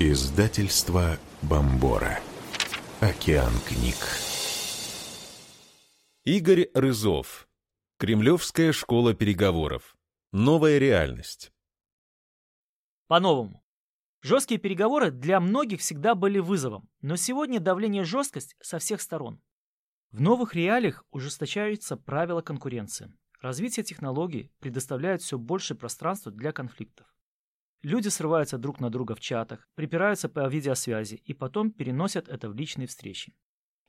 Издательство Бомбора. Океан книг. Игорь Рызов. Кремлевская школа переговоров. Новая реальность. По-новому. Жесткие переговоры для многих всегда были вызовом, но сегодня давление жесткость со всех сторон. В новых реалиях ужесточаются правила конкуренции. Развитие технологий предоставляет все больше пространства для конфликтов. Люди срываются друг на друга в чатах, припираются по видеосвязи и потом переносят это в личные встречи.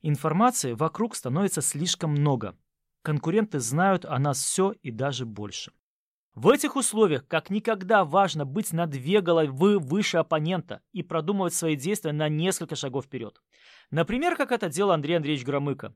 Информации вокруг становится слишком много. Конкуренты знают о нас все и даже больше. В этих условиях как никогда важно быть на две головы выше оппонента и продумывать свои действия на несколько шагов вперед. Например, как это делал Андрей Андреевич Громыко.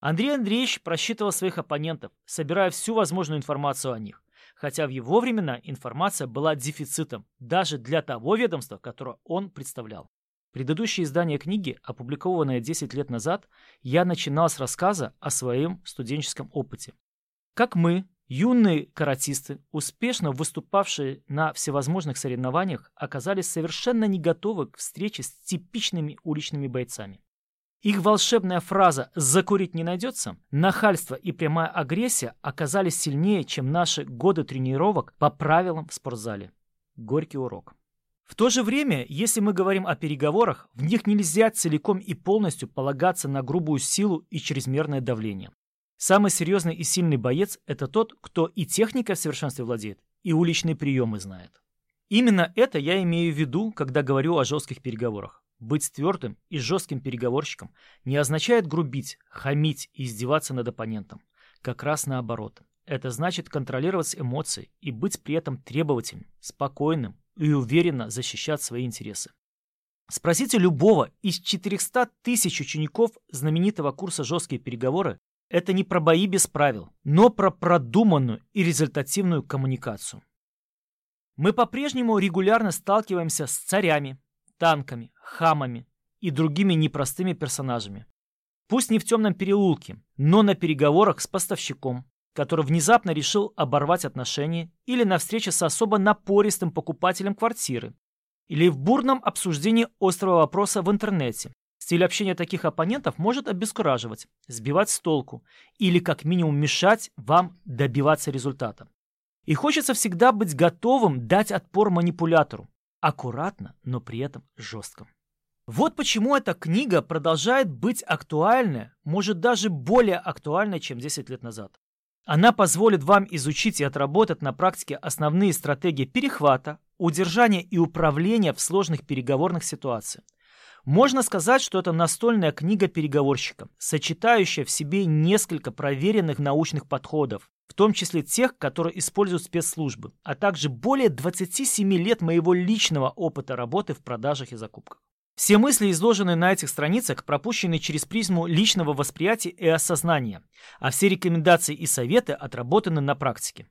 Андрей Андреевич просчитывал своих оппонентов, собирая всю возможную информацию о них хотя в его времена информация была дефицитом даже для того ведомства, которое он представлял. Предыдущее издание книги, опубликованное 10 лет назад, я начинал с рассказа о своем студенческом опыте. Как мы, юные каратисты, успешно выступавшие на всевозможных соревнованиях, оказались совершенно не готовы к встрече с типичными уличными бойцами. Их волшебная фраза «закурить не найдется», нахальство и прямая агрессия оказались сильнее, чем наши годы тренировок по правилам в спортзале. Горький урок. В то же время, если мы говорим о переговорах, в них нельзя целиком и полностью полагаться на грубую силу и чрезмерное давление. Самый серьезный и сильный боец – это тот, кто и техникой в совершенстве владеет, и уличные приемы знает. Именно это я имею в виду, когда говорю о жестких переговорах. Быть твердым и жестким переговорщиком не означает грубить, хамить и издеваться над оппонентом. Как раз наоборот. Это значит контролировать эмоции и быть при этом требовательным, спокойным и уверенно защищать свои интересы. Спросите любого из 400 тысяч учеников знаменитого курса «Жесткие переговоры», это не про бои без правил, но про продуманную и результативную коммуникацию. Мы по-прежнему регулярно сталкиваемся с царями, танками, хамами и другими непростыми персонажами. Пусть не в темном переулке, но на переговорах с поставщиком, который внезапно решил оборвать отношения или на встрече с особо напористым покупателем квартиры, или в бурном обсуждении острого вопроса в интернете. Стиль общения таких оппонентов может обескураживать, сбивать с толку или как минимум мешать вам добиваться результата. И хочется всегда быть готовым дать отпор манипулятору, аккуратно, но при этом жестко. Вот почему эта книга продолжает быть актуальной, может даже более актуальной, чем 10 лет назад. Она позволит вам изучить и отработать на практике основные стратегии перехвата, удержания и управления в сложных переговорных ситуациях. Можно сказать, что это настольная книга переговорщика, сочетающая в себе несколько проверенных научных подходов, в том числе тех, которые используют спецслужбы, а также более 27 лет моего личного опыта работы в продажах и закупках. Все мысли, изложенные на этих страницах, пропущены через призму личного восприятия и осознания, а все рекомендации и советы отработаны на практике.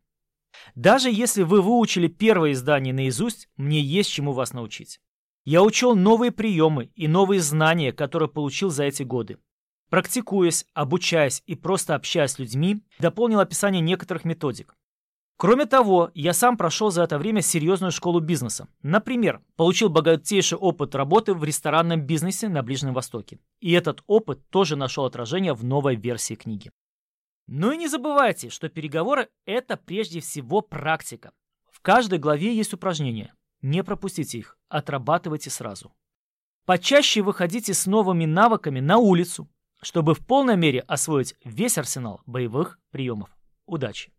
Даже если вы выучили первое издание наизусть, мне есть чему вас научить. Я учел новые приемы и новые знания, которые получил за эти годы. Практикуясь, обучаясь и просто общаясь с людьми, дополнил описание некоторых методик. Кроме того, я сам прошел за это время серьезную школу бизнеса. Например, получил богатейший опыт работы в ресторанном бизнесе на Ближнем Востоке. И этот опыт тоже нашел отражение в новой версии книги. Ну и не забывайте, что переговоры – это прежде всего практика. В каждой главе есть упражнения. Не пропустите их, отрабатывайте сразу. Почаще выходите с новыми навыками на улицу, чтобы в полной мере освоить весь арсенал боевых приемов. Удачи!